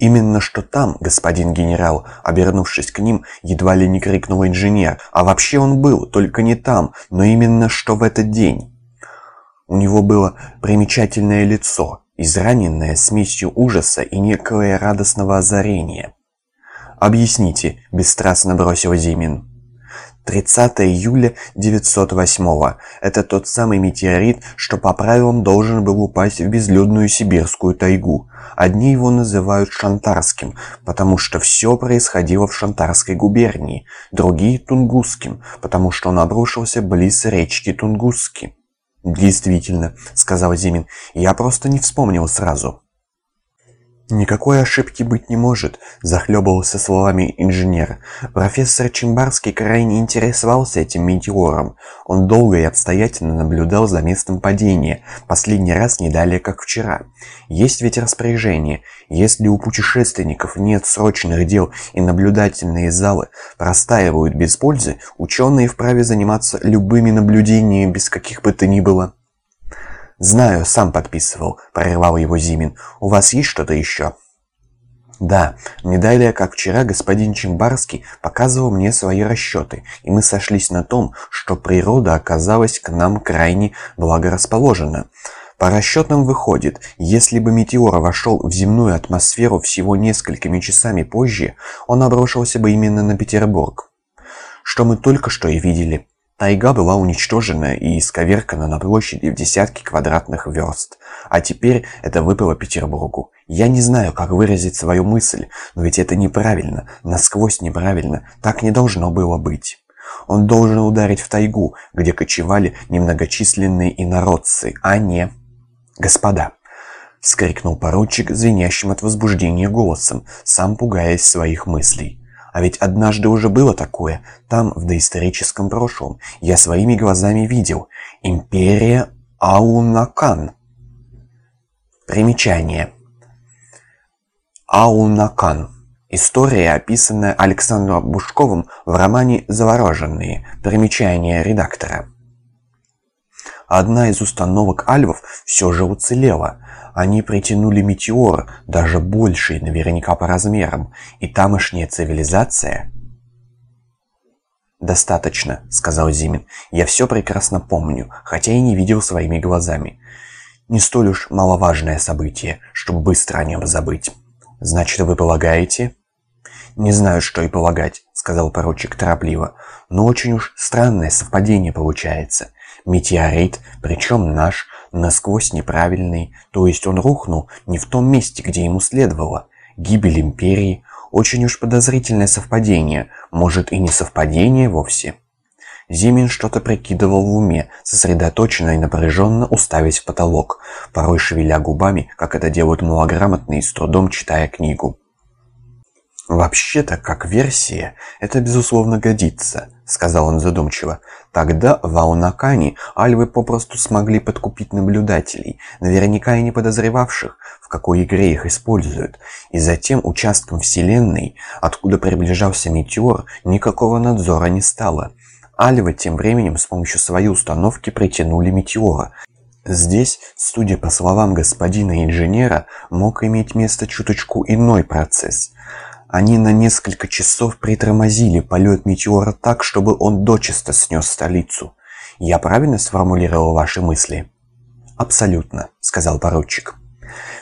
«Именно что там, господин генерал», обернувшись к ним, едва ли не крикнул инженер. «А вообще он был, только не там, но именно что в этот день». У него было примечательное лицо, израненное смесью ужаса и некое радостного озарения. «Объясните», — бесстрастно бросил Зимин. 30 июля 908 Это тот самый метеорит, что по правилам должен был упасть в безлюдную сибирскую тайгу. Одни его называют Шантарским, потому что все происходило в Шантарской губернии, другие – Тунгусским, потому что он обрушился близ речки Тунгусски. «Действительно», — сказал Зимин, — «я просто не вспомнил сразу». «Никакой ошибки быть не может», – захлебывался словами инженер. Профессор Чимбарский крайне интересовался этим метеором. Он долго и обстоятельно наблюдал за местом падения, последний раз не далее, как вчера. Есть ведь распоряжение. Если у путешественников нет срочных дел и наблюдательные залы простаивают без пользы, ученые вправе заниматься любыми наблюдениями без каких бы то ни было «Знаю, сам подписывал», — прервал его Зимин. «У вас есть что-то еще?» «Да, не далее, как вчера господин Чембарский показывал мне свои расчеты, и мы сошлись на том, что природа оказалась к нам крайне благорасположена. По расчетам выходит, если бы метеор вошел в земную атмосферу всего несколькими часами позже, он обрушился бы именно на Петербург. Что мы только что и видели. Тайга была уничтожена и исковеркана на площади в десятки квадратных верст. А теперь это выпало Петербургу. Я не знаю, как выразить свою мысль, но ведь это неправильно, насквозь неправильно, так не должно было быть. Он должен ударить в тайгу, где кочевали немногочисленные инородцы, а не... «Господа!» — вскрикнул поручик, звенящим от возбуждения голосом, сам пугаясь своих мыслей. А ведь однажды уже было такое, там, в доисторическом прошлом. Я своими глазами видел. Империя Аунакан. Примечание. Аунакан. История, описанная Александром Бушковым в романе «Завороженные». Примечание редактора. Одна из установок альвов все же уцелела. Они притянули метеор, даже больший, наверняка по размерам, и тамошняя цивилизация... «Достаточно», — сказал Зимин. «Я все прекрасно помню, хотя и не видел своими глазами. Не столь уж маловажное событие, чтобы быстро о нем забыть. Значит, вы полагаете...» «Не знаю, что и полагать», — сказал поручик торопливо. «Но очень уж странное совпадение получается. Метеорит, причем наш, насквозь неправильный, то есть он рухнул не в том месте, где ему следовало. Гибель империи – очень уж подозрительное совпадение, может и не совпадение вовсе. Зимин что-то прикидывал в уме, сосредоточенно и напряженно уставясь в потолок, порой шевеля губами, как это делают малограмотные, с трудом читая книгу. «Вообще-то, как версия, это безусловно годится», — сказал он задумчиво. «Тогда в Аунакане альвы попросту смогли подкупить наблюдателей, наверняка и не подозревавших, в какой игре их используют, и затем участком Вселенной, откуда приближался метеор, никакого надзора не стало. Альвы тем временем с помощью своей установки притянули метеора, Здесь, судя по словам господина инженера, мог иметь место чуточку иной процесс. Они на несколько часов притормозили полет метеора так, чтобы он дочисто снес столицу. Я правильно сформулировал ваши мысли? Абсолютно, сказал поручик.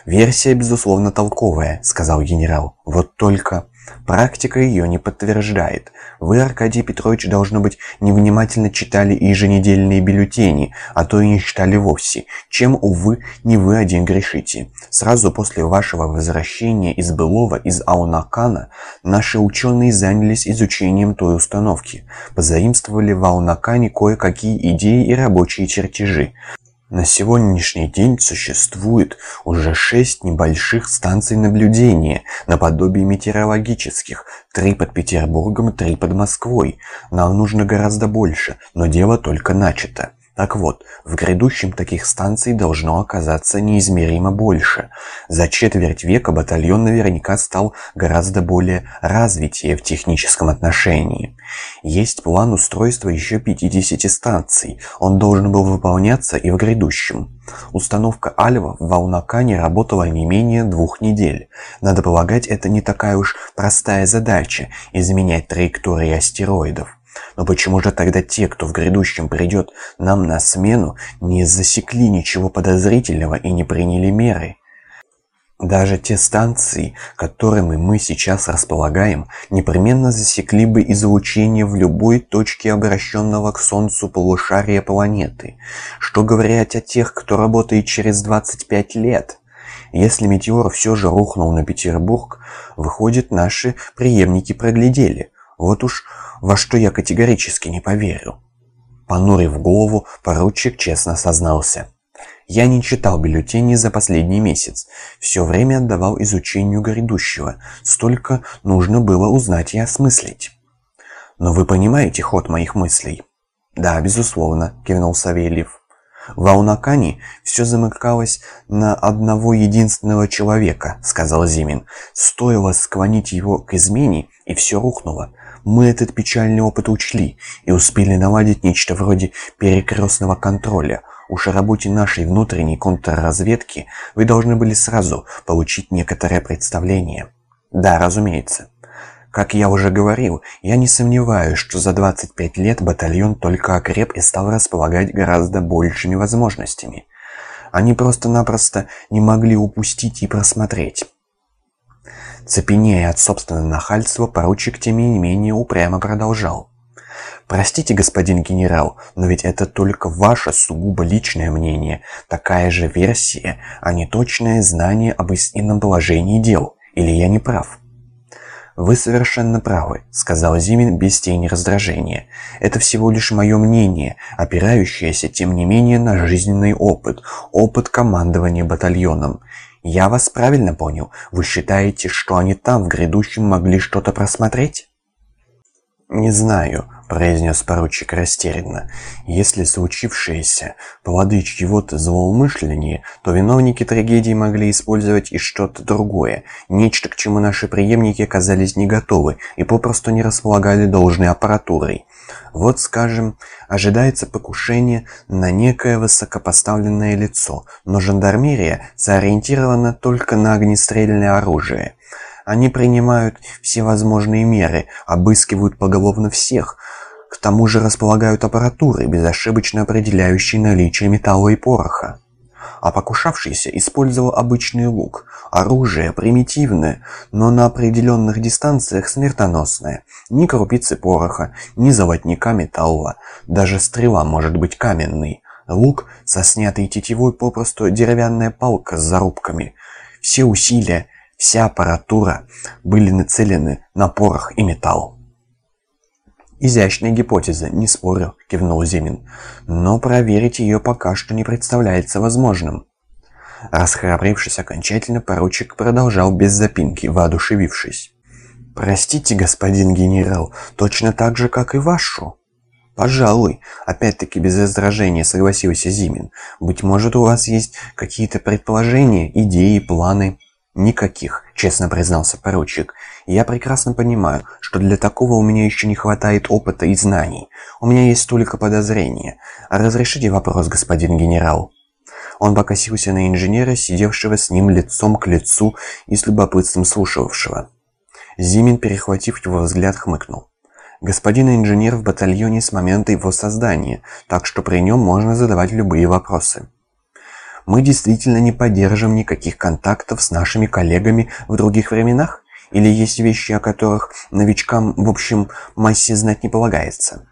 Версия, безусловно, толковая, сказал генерал. Вот только... Практика ее не подтверждает. Вы, Аркадий Петрович, должно быть, невнимательно читали еженедельные бюллетени, а то и не читали вовсе, чем, увы, не вы один грешите. Сразу после вашего возвращения из Былова, из Аунакана, наши ученые занялись изучением той установки, позаимствовали в Аунакане кое-какие идеи и рабочие чертежи. На сегодняшний день существует уже шесть небольших станций наблюдения, наподобие метеорологических, три под Петербургом, три под Москвой. Нам нужно гораздо больше, но дело только начато. Так вот, в грядущем таких станций должно оказаться неизмеримо больше. За четверть века батальон наверняка стал гораздо более развитие в техническом отношении. Есть план устройства еще 50 станций. Он должен был выполняться и в грядущем. Установка Альва в Волнакане работала не менее двух недель. Надо полагать, это не такая уж простая задача – изменять траектории астероидов. Но почему же тогда те, кто в грядущем придет нам на смену, не засекли ничего подозрительного и не приняли меры? Даже те станции, которыми мы сейчас располагаем, непременно засекли бы излучение в любой точке обращенного к Солнцу полушария планеты. Что говорить о тех, кто работает через 25 лет? Если метеор все же рухнул на Петербург, выходит, наши преемники проглядели. Вот уж во что я категорически не поверю. Понурив голову, поручик честно сознался. Я не читал бюллетени за последний месяц. Все время отдавал изучению грядущего. Столько нужно было узнать и осмыслить. Но вы понимаете ход моих мыслей? Да, безусловно, кивнул Савельев. В Аунакане все замыкалось на одного единственного человека, сказал Зимин. Стоило склонить его к измене, и все рухнуло. Мы этот печальный опыт учли и успели наладить нечто вроде перекрестного контроля. Уж о работе нашей внутренней контрразведки вы должны были сразу получить некоторое представление. Да, разумеется. Как я уже говорил, я не сомневаюсь, что за 25 лет батальон только окреп и стал располагать гораздо большими возможностями. Они просто-напросто не могли упустить и просмотреть. Цепенея от собственного нахальства, поручик тем не менее упрямо продолжал. «Простите, господин генерал, но ведь это только ваше сугубо личное мнение, такая же версия, а не точное знание об истинном положении дел. Или я не прав?» «Вы совершенно правы», — сказал Зимин без тени раздражения. «Это всего лишь мое мнение, опирающееся, тем не менее, на жизненный опыт, опыт командования батальоном. «Я вас правильно понял. Вы считаете, что они там в грядущем могли что-то просмотреть?» «Не знаю», — произнес поручик растерянно. «Если случившееся плоды чьего-то злоумышления, то виновники трагедии могли использовать и что-то другое, нечто, к чему наши преемники оказались не готовы и попросту не располагали должной аппаратурой. Вот, скажем, ожидается покушение на некое высокопоставленное лицо, но жандармерия сориентирована только на огнестрельное оружие. Они принимают всевозможные меры, обыскивают поголовно всех, к тому же располагают аппаратурой, безошибочно определяющей наличие металла и пороха а покушавшийся использовал обычный лук. Оружие примитивное, но на определенных дистанциях смертоносное. Ни крупицы пороха, ни золотника металла. Даже стрела может быть каменной. Лук со снятой тетивой попросту деревянная палка с зарубками. Все усилия, вся аппаратура были нацелены на порох и металл. «Изящная гипотеза, не спорю», — кивнул Зимин. «Но проверить ее пока что не представляется возможным». Расхрабрившись окончательно, поручик продолжал без запинки, воодушевившись. «Простите, господин генерал, точно так же, как и вашу». «Пожалуй», — опять-таки без раздражения согласился Зимин. «Быть может, у вас есть какие-то предположения, идеи, планы?» «Никаких», — честно признался поручик. «Я прекрасно понимаю, что для такого у меня еще не хватает опыта и знаний. У меня есть только подозрения. Разрешите вопрос, господин генерал?» Он покосился на инженера, сидевшего с ним лицом к лицу и с любопытством слушавшего. Зимин, перехватив его взгляд, хмыкнул. «Господин инженер в батальоне с момента его создания, так что при нем можно задавать любые вопросы». Мы действительно не поддержим никаких контактов с нашими коллегами в других временах? Или есть вещи, о которых новичкам, в общем, массе знать не полагается?»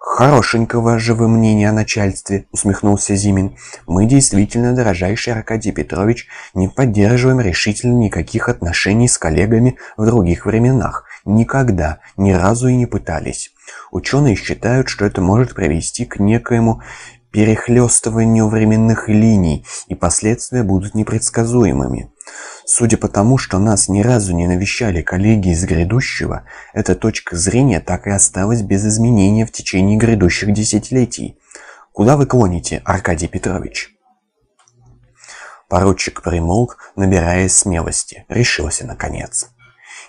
«Хорошенького же вы мнения о начальстве», — усмехнулся Зимин. «Мы действительно, дорожайший Аркадий Петрович, не поддерживаем решительно никаких отношений с коллегами в других временах. Никогда, ни разу и не пытались. Ученые считают, что это может привести к некоему перехлестыванию временных линий, и последствия будут непредсказуемыми. Судя по тому, что нас ни разу не навещали коллеги из грядущего, эта точка зрения так и осталась без изменения в течение грядущих десятилетий. Куда вы клоните, Аркадий Петрович?» Поручик примолк, набираясь смелости. Решился, наконец.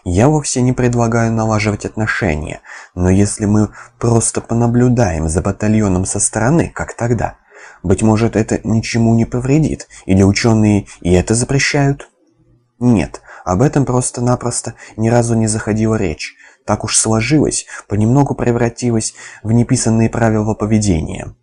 «Я вовсе не предлагаю налаживать отношения, но если мы просто понаблюдаем за батальоном со стороны, как тогда, быть может, это ничему не повредит, или ученые и это запрещают?» «Нет, об этом просто-напросто ни разу не заходила речь. Так уж сложилось, понемногу превратилось в неписанные правила поведения».